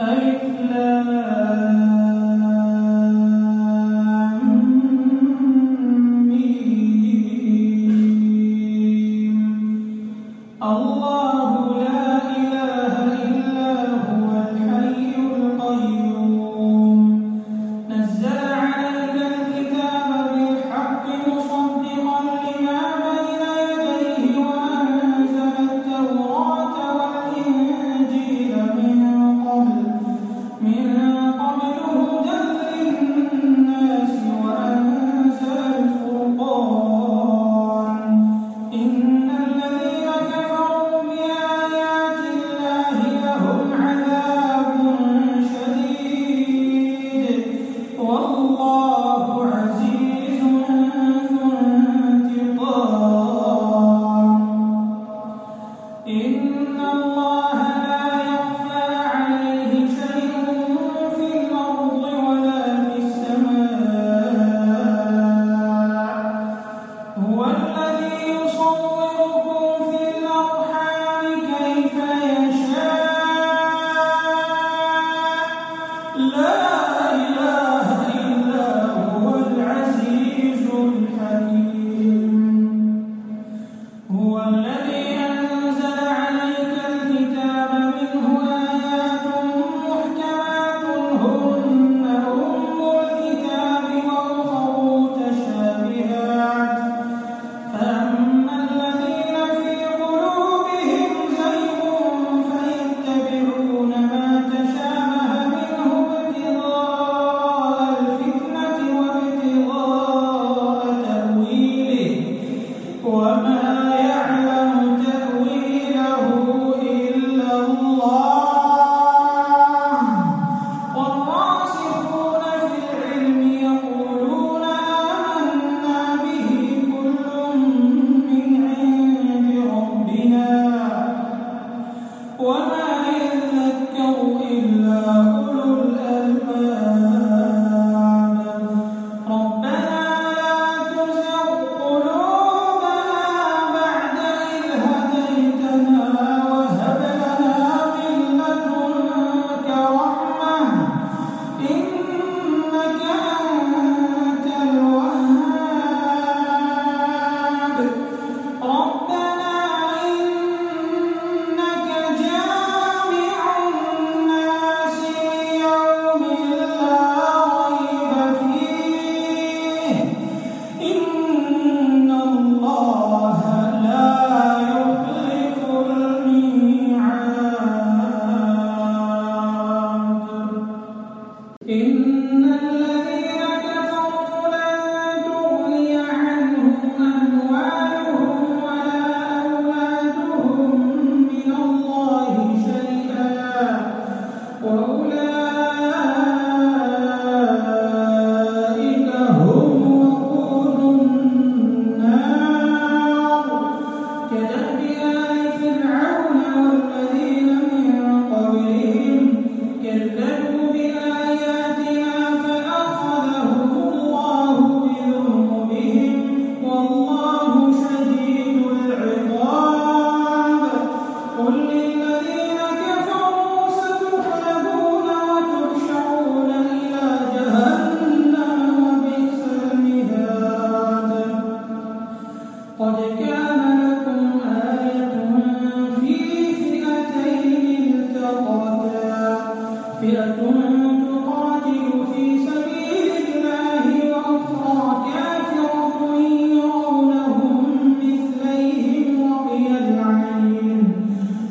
ألف لام.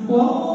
Whoa.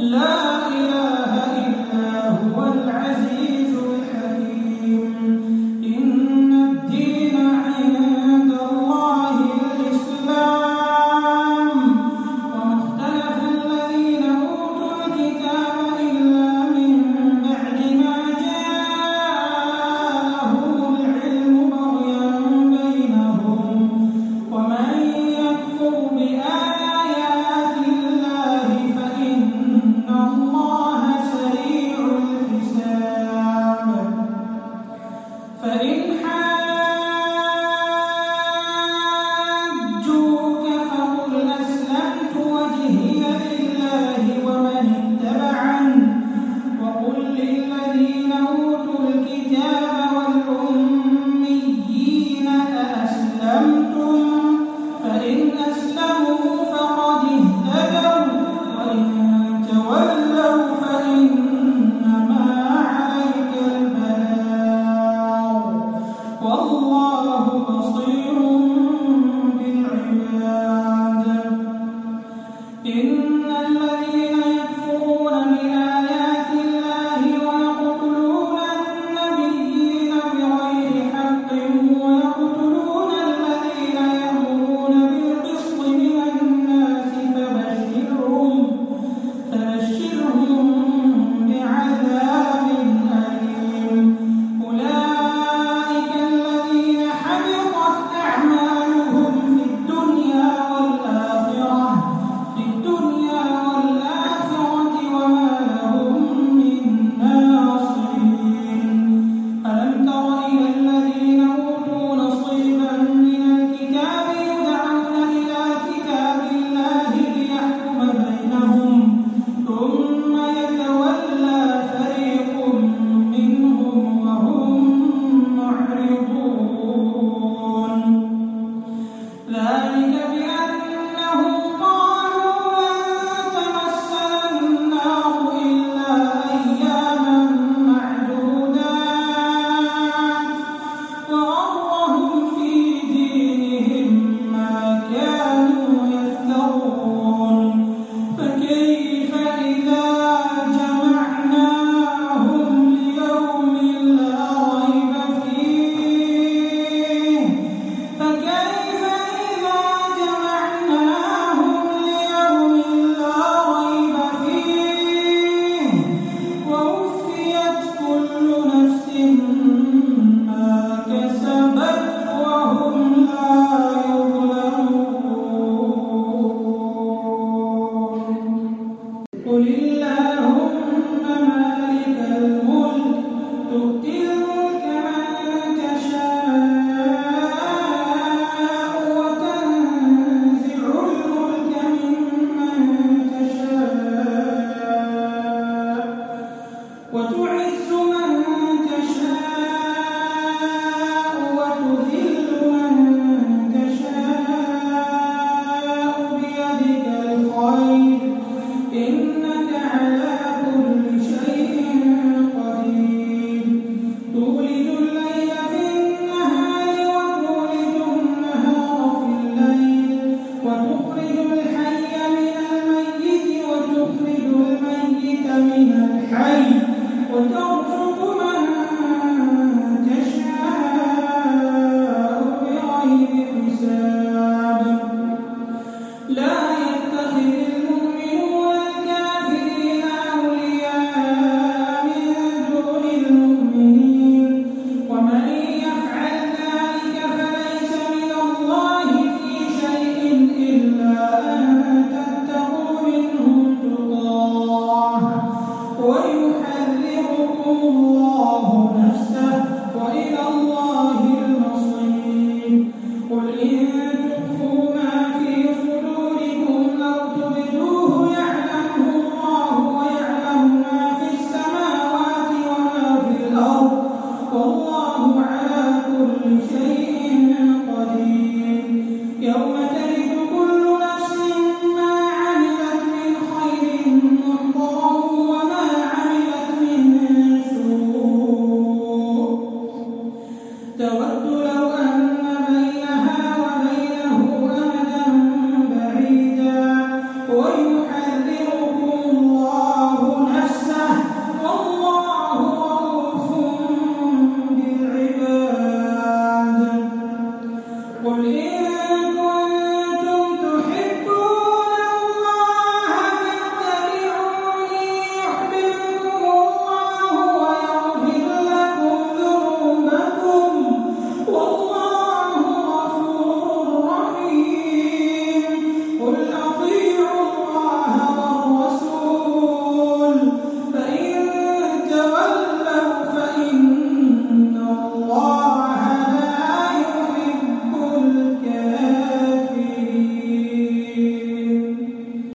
قل الله على كل شيء